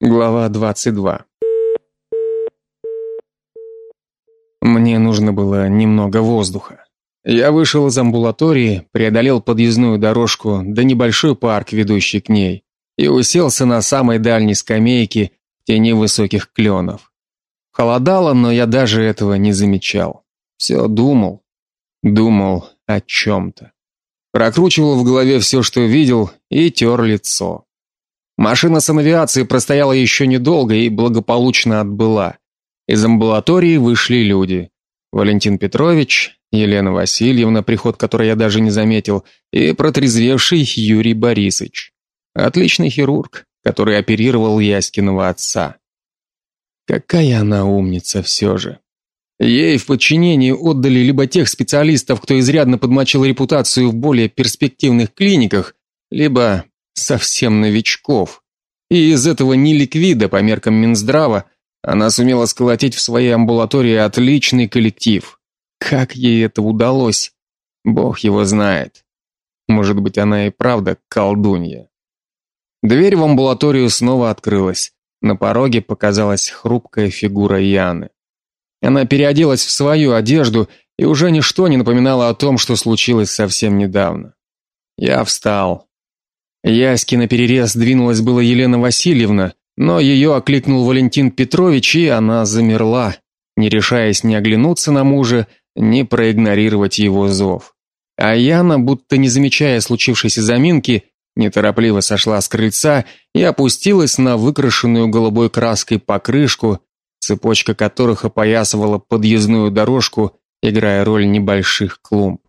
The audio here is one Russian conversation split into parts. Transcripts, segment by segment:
Глава 22. Мне нужно было немного воздуха. Я вышел из амбулатории, преодолел подъездную дорожку до небольшой парк, ведущий к ней, и уселся на самой дальней скамейке в тени высоких кленов. Холодало, но я даже этого не замечал. Все думал, думал о чем-то. Прокручивал в голове все, что видел, и тер лицо. Машина санавиации простояла еще недолго и благополучно отбыла. Из амбулатории вышли люди. Валентин Петрович, Елена Васильевна, приход которой я даже не заметил, и протрезвевший Юрий Борисович. Отличный хирург, который оперировал Яськиного отца. Какая она умница все же. Ей в подчинении отдали либо тех специалистов, кто изрядно подмочил репутацию в более перспективных клиниках, либо совсем новичков. И из этого неликвида по меркам Минздрава она сумела сколотить в своей амбулатории отличный коллектив. Как ей это удалось? Бог его знает. Может быть, она и правда колдунья. Дверь в амбулаторию снова открылась. На пороге показалась хрупкая фигура Яны. Она переоделась в свою одежду, и уже ничто не напоминало о том, что случилось совсем недавно. Я встал. Яське на перерез двинулась была Елена Васильевна, но ее окликнул Валентин Петрович, и она замерла, не решаясь ни оглянуться на мужа, ни проигнорировать его зов. А Яна, будто не замечая случившейся заминки, неторопливо сошла с крыльца и опустилась на выкрашенную голубой краской покрышку, цепочка которых опоясывала подъездную дорожку, играя роль небольших клумб.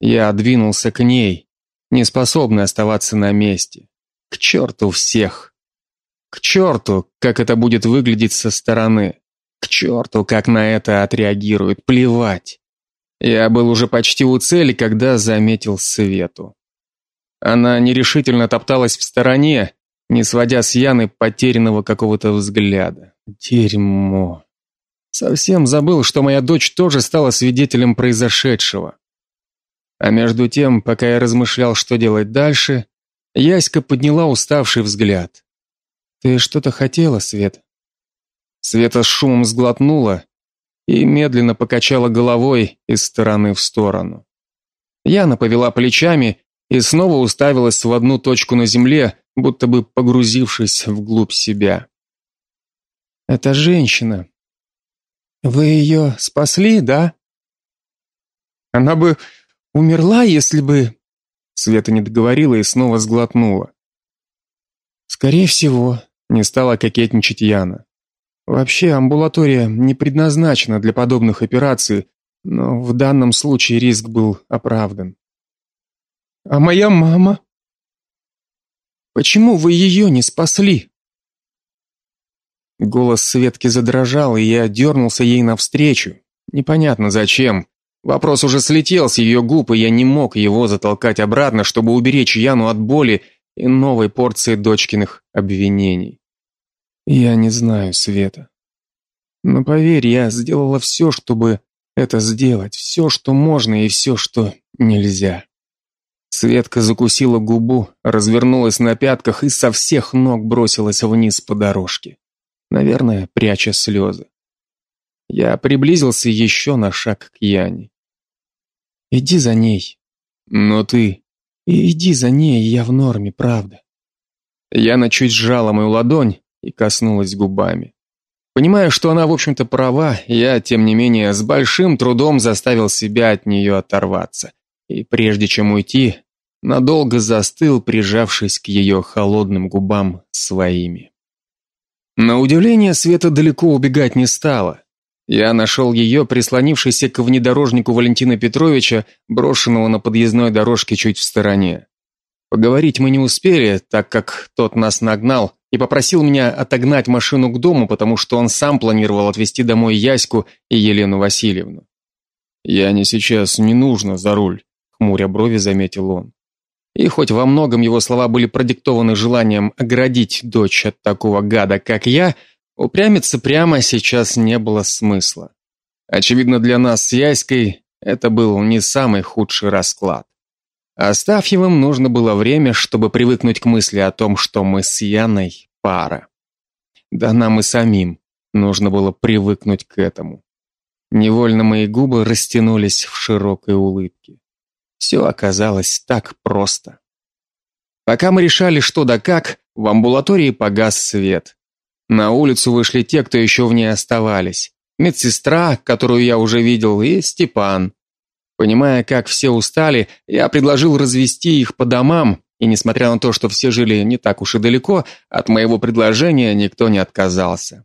Я двинулся к ней, не способны оставаться на месте. К черту всех. К черту, как это будет выглядеть со стороны. К черту, как на это отреагируют. Плевать. Я был уже почти у цели, когда заметил Свету. Она нерешительно топталась в стороне, не сводя с Яны потерянного какого-то взгляда. Дерьмо. Совсем забыл, что моя дочь тоже стала свидетелем произошедшего. А между тем, пока я размышлял, что делать дальше, Яська подняла уставший взгляд. Ты что-то хотела, Свет? Света с шумом сглотнула и медленно покачала головой из стороны в сторону. Яна повела плечами и снова уставилась в одну точку на земле, будто бы погрузившись вглубь себя. Это женщина. Вы ее спасли, да? Она бы Умерла, если бы Света не договорила и снова сглотнула. Скорее всего, не стала кокетничать Яна. Вообще, амбулатория не предназначена для подобных операций, но в данном случае риск был оправдан. А моя мама? Почему вы ее не спасли? Голос Светки задрожал, и я дернулся ей навстречу. Непонятно зачем. Вопрос уже слетел с ее губ, и я не мог его затолкать обратно, чтобы уберечь Яну от боли и новой порции дочкиных обвинений. Я не знаю, Света. Но поверь, я сделала все, чтобы это сделать, все, что можно и все, что нельзя. Светка закусила губу, развернулась на пятках и со всех ног бросилась вниз по дорожке, наверное, пряча слезы. Я приблизился еще на шаг к Яне. Иди за ней. Но ты... И иди за ней, я в норме, правда. Яна чуть сжала мою ладонь и коснулась губами. Понимая, что она, в общем-то, права, я, тем не менее, с большим трудом заставил себя от нее оторваться. И прежде чем уйти, надолго застыл, прижавшись к ее холодным губам своими. На удивление, Света далеко убегать не стала. Я нашел ее, прислонившейся к внедорожнику Валентина Петровича, брошенного на подъездной дорожке чуть в стороне. Поговорить мы не успели, так как тот нас нагнал и попросил меня отогнать машину к дому, потому что он сам планировал отвезти домой Яську и Елену Васильевну. Я не сейчас, не нужно за руль, хмуря брови заметил он. И хоть во многом его слова были продиктованы желанием оградить дочь от такого гада, как я, Упрямиться прямо сейчас не было смысла. Очевидно, для нас с Яськой это был не самый худший расклад. Оставьевым нужно было время, чтобы привыкнуть к мысли о том, что мы с Яной пара. Да нам и самим нужно было привыкнуть к этому. Невольно мои губы растянулись в широкой улыбке. Все оказалось так просто. Пока мы решали, что да как, в амбулатории погас свет. На улицу вышли те, кто еще в ней оставались. Медсестра, которую я уже видел, и Степан. Понимая, как все устали, я предложил развести их по домам, и несмотря на то, что все жили не так уж и далеко, от моего предложения никто не отказался.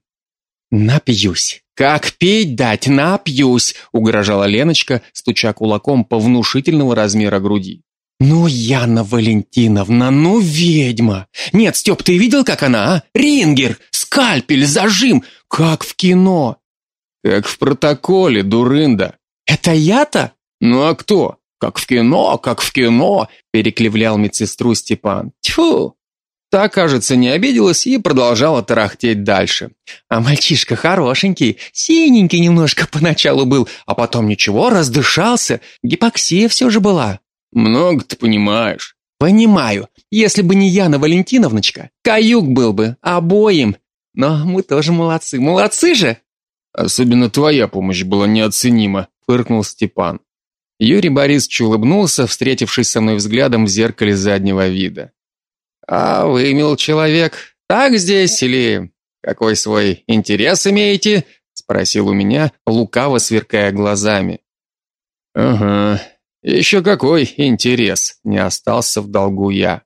Напьюсь. Как пить дать, напьюсь, угрожала Леночка, стуча кулаком по внушительного размера груди. Ну, Яна Валентиновна, ну ведьма. Нет, Степ, ты видел, как она, а? Рингер, скальпель, зажим, как в кино. Как в протоколе, дурында. Это я-то? Ну а кто? Как в кино, как в кино, переклевлял медсестру Степан. Тьфу. Та, кажется, не обиделась и продолжала тарахтеть дальше. А мальчишка хорошенький, синенький немножко поначалу был, а потом ничего, раздышался. Гипоксия все же была. Много ты понимаешь. Понимаю. Если бы не Яна Валентиновночка, каюк был бы обоим. Но мы тоже молодцы. Молодцы же. Особенно твоя помощь была неоценима, фыркнул Степан. Юрий Борисович улыбнулся, встретившись со мной взглядом в зеркале заднего вида. А вы, мил человек, так здесь или какой свой интерес имеете? спросил у меня, лукаво сверкая глазами. Ага. Еще какой интерес? Не остался в долгу я.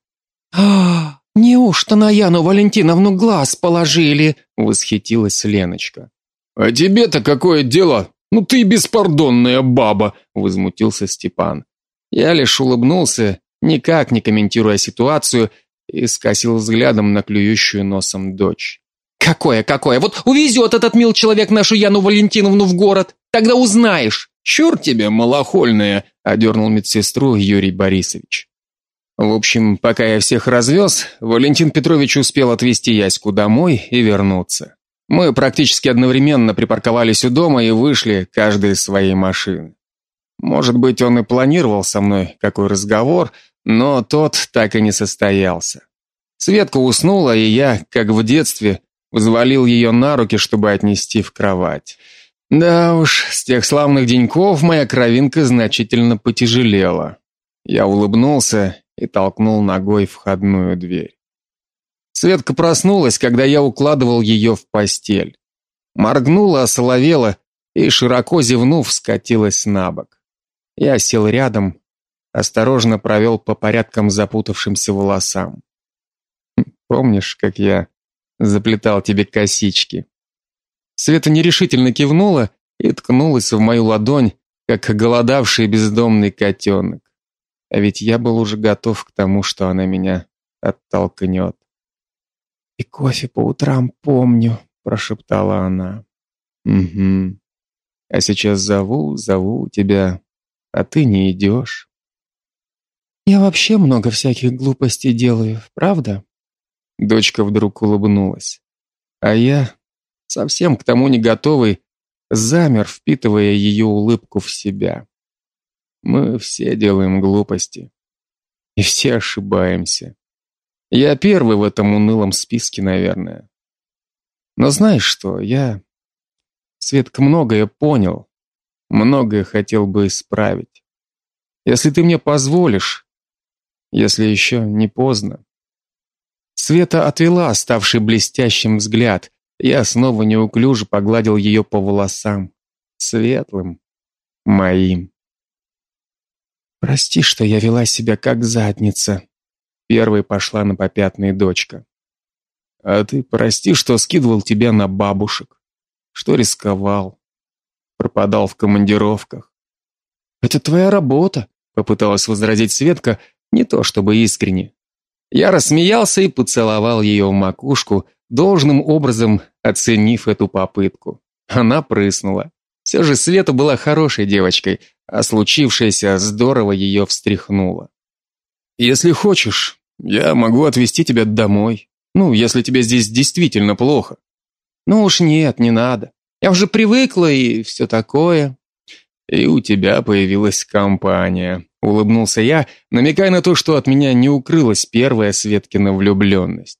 А, неужто на Яну Валентиновну глаз положили? восхитилась Леночка. А тебе-то какое дело? Ну ты беспардонная баба, возмутился Степан. Я лишь улыбнулся, никак не комментируя ситуацию, и скосил взглядом на клюющую носом дочь. Какое, какое? Вот увезет этот мил человек нашу Яну Валентиновну в город, тогда узнаешь. Чур тебе, малохольная, одернул медсестру Юрий Борисович. В общем, пока я всех развез, Валентин Петрович успел отвезти Яську домой и вернуться. Мы практически одновременно припарковались у дома и вышли, каждый из своей машины. Может быть, он и планировал со мной какой разговор, но тот так и не состоялся. Светка уснула, и я, как в детстве, взвалил ее на руки, чтобы отнести в кровать. Да уж, с тех славных деньков моя кровинка значительно потяжелела. Я улыбнулся и толкнул ногой входную дверь. Светка проснулась, когда я укладывал ее в постель. Моргнула, осоловела и широко зевнув, скатилась на бок. Я сел рядом, осторожно провел по порядком запутавшимся волосам. «Хм, помнишь, как я заплетал тебе косички? Света нерешительно кивнула и ткнулась в мою ладонь, как голодавший бездомный котенок. А ведь я был уже готов к тому, что она меня оттолкнет. И кофе по утрам помню, прошептала она. Угу. А сейчас зову, зову тебя, а ты не идешь. Я вообще много всяких глупостей делаю, правда? Дочка вдруг улыбнулась. А я, совсем к тому не готовый, замер, впитывая ее улыбку в себя. Мы все делаем глупости. И все ошибаемся. Я первый в этом унылом списке, наверное. Но знаешь что, я Светка многое понял, многое хотел бы исправить. Если ты мне позволишь, если еще не поздно. Света отвела ставший блестящим взгляд. Я снова неуклюже погладил ее по волосам, светлым, моим. Прости, что я вела себя как задница, Первой пошла на попятные дочка. А ты прости, что скидывал тебя на бабушек, что рисковал, пропадал в командировках. Это твоя работа, попыталась возразить Светка, не то чтобы искренне. Я рассмеялся и поцеловал ее в макушку, должным образом оценив эту попытку. Она прыснула. Все же Света была хорошей девочкой, а случившееся здорово ее встряхнуло. Если хочешь, я могу отвезти тебя домой. Ну, если тебе здесь действительно плохо. Ну уж нет, не надо. Я уже привыкла и все такое. И у тебя появилась компания, улыбнулся я, намекая на то, что от меня не укрылась первая Светкина влюбленность.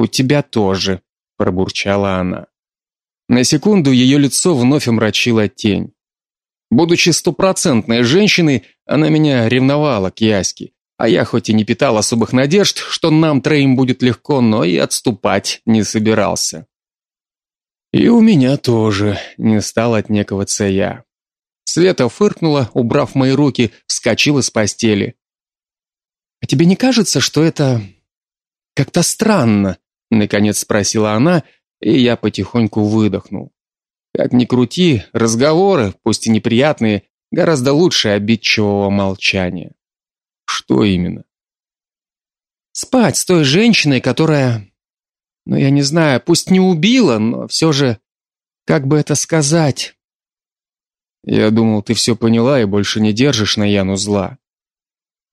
У тебя тоже, пробурчала она. На секунду ее лицо вновь омрачила тень. Будучи стопроцентной женщиной, она меня ревновала к Яське, а я хоть и не питал особых надежд, что нам троим будет легко, но и отступать не собирался. И у меня тоже не стал отнекиваться я. Света фыркнула, убрав мои руки, вскочила с постели. А тебе не кажется, что это как-то странно? Наконец спросила она, и я потихоньку выдохнул. Как ни крути, разговоры, пусть и неприятные, гораздо лучше обидчивого молчания. Что именно? Спать с той женщиной, которая, ну я не знаю, пусть не убила, но все же, как бы это сказать? Я думал, ты все поняла и больше не держишь на Яну зла.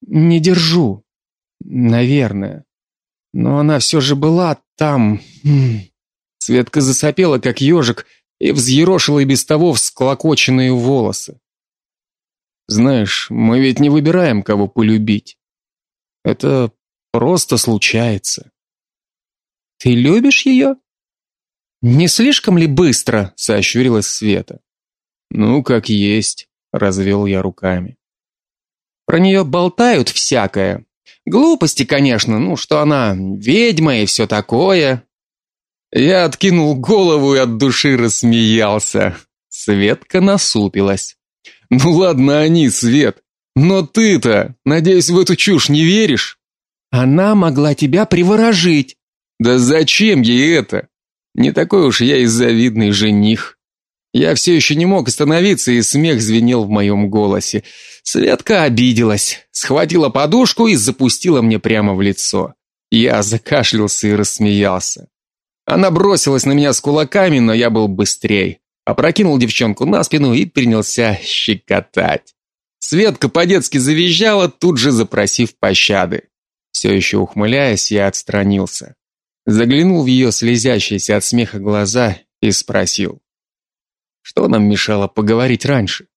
Не держу. Наверное. Но она все же была там. Светка засопела, как ежик, и взъерошила и без того всклокоченные волосы. Знаешь, мы ведь не выбираем, кого полюбить. Это просто случается. Ты любишь ее?» Не слишком ли быстро, сощурилась Света. Ну, как есть, развел я руками. Про нее болтают всякое. Глупости, конечно, ну, что она ведьма и все такое. Я откинул голову и от души рассмеялся. Светка насупилась. Ну ладно они, Свет, но ты-то, надеюсь, в эту чушь не веришь? Она могла тебя приворожить. Да зачем ей это? Не такой уж я и завидный жених. Я все еще не мог остановиться, и смех звенел в моем голосе. Светка обиделась, схватила подушку и запустила мне прямо в лицо. Я закашлялся и рассмеялся. Она бросилась на меня с кулаками, но я был быстрей. Опрокинул девчонку на спину и принялся щекотать. Светка по-детски завизжала, тут же запросив пощады. Все еще ухмыляясь, я отстранился. Заглянул в ее слезящиеся от смеха глаза и спросил: "Что нам мешало поговорить раньше?"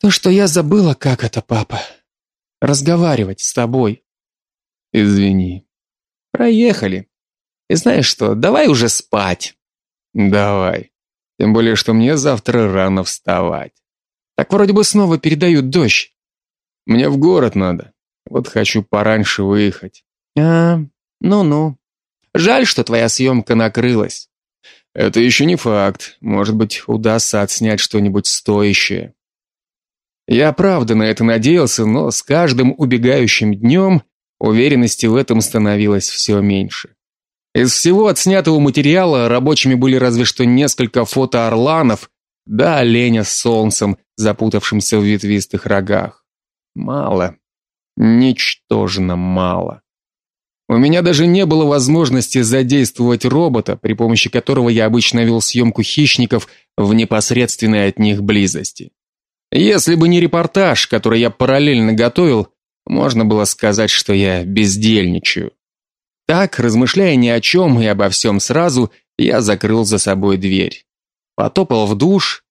"То, что я забыла, как это, папа. Разговаривать с тобой." "Извини. Проехали. И знаешь что, давай уже спать." "Давай." Тем более, что мне завтра рано вставать. Так вроде бы снова передают дождь. Мне в город надо. Вот хочу пораньше выехать. А, ну-ну. Жаль, что твоя съемка накрылась. Это еще не факт. Может быть, удастся отснять что-нибудь стоящее. Я правда на это надеялся, но с каждым убегающим днем уверенности в этом становилось все меньше. Из всего отснятого материала рабочими были разве что несколько фото орланов, да оленя с солнцем, запутавшимся в ветвистых рогах. Мало. Ничтожно мало. У меня даже не было возможности задействовать робота, при помощи которого я обычно вел съемку хищников в непосредственной от них близости. Если бы не репортаж, который я параллельно готовил, можно было сказать, что я бездельничаю. Так, размышляя ни о чем и обо всем сразу, я закрыл за собой дверь. Потопал в душ,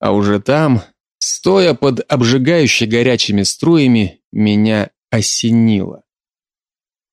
а уже там, стоя под обжигающе горячими струями, меня осенило.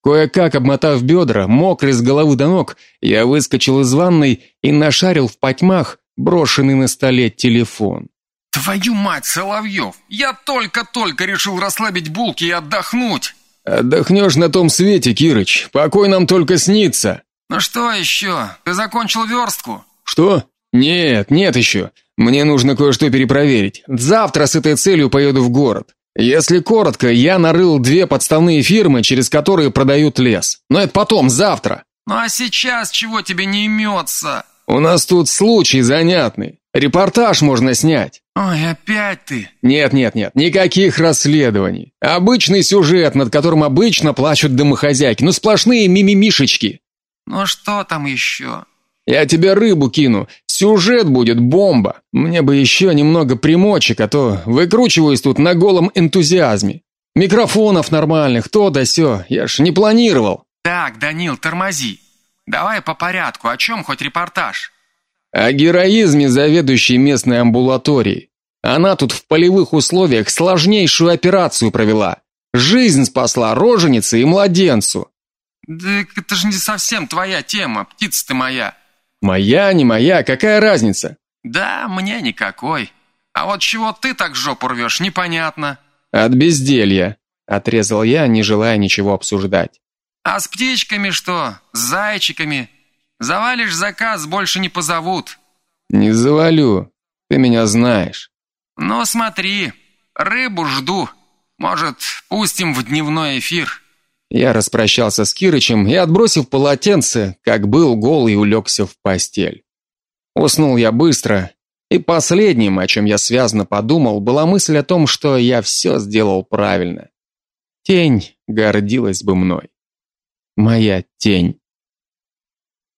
Кое-как обмотав бедра, мокрый с головы до ног, я выскочил из ванной и нашарил в потьмах брошенный на столе телефон. Твою мать, Соловьев! Я только-только решил расслабить булки и отдохнуть. Отдохнешь на том свете, Кирыч. Покой нам только снится. Ну что еще? Ты закончил верстку? Что? Нет, нет еще. Мне нужно кое-что перепроверить. Завтра с этой целью поеду в город. Если коротко, я нарыл две подставные фирмы, через которые продают лес. Но это потом, завтра. Ну а сейчас чего тебе не имется? У нас тут случай занятный. Репортаж можно снять. Ой, опять ты. Нет, нет, нет, никаких расследований. Обычный сюжет, над которым обычно плачут домохозяйки. Ну сплошные мимимишечки. Ну что там еще? Я тебе рыбу кину. Сюжет будет бомба. Мне бы еще немного примочек, а то выкручиваюсь тут на голом энтузиазме. Микрофонов нормальных, то да сё. Я ж не планировал. Так, Данил, тормози. Давай по порядку. О чем хоть репортаж? О героизме заведующей местной амбулаторией. Она тут в полевых условиях сложнейшую операцию провела. Жизнь спасла роженице и младенцу. Да это же не совсем твоя тема, птица ты моя. Моя, не моя, какая разница? Да, мне никакой. А вот чего ты так жопу рвешь, непонятно. От безделья, отрезал я, не желая ничего обсуждать. А с птичками что? С зайчиками? Завалишь заказ, больше не позовут. Не завалю. Ты меня знаешь. Ну, смотри, рыбу жду. Может, пустим в дневной эфир. Я распрощался с Кирычем и, отбросив полотенце, как был голый, улегся в постель. Уснул я быстро, и последним, о чем я связно подумал, была мысль о том, что я все сделал правильно. Тень гордилась бы мной. Моя тень.